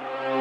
Bye.